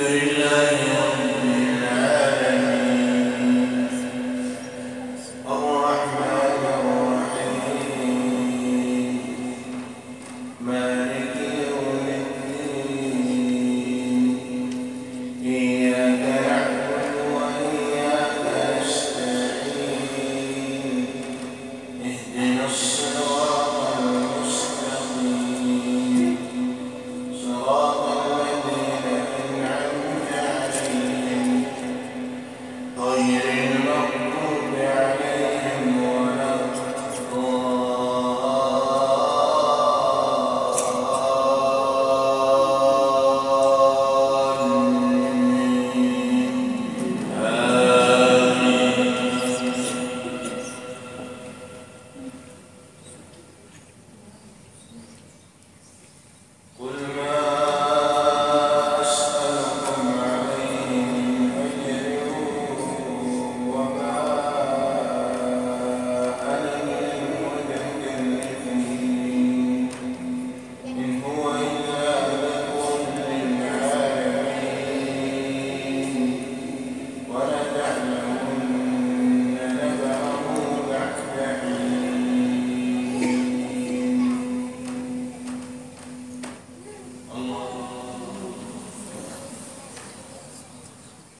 الحمد لله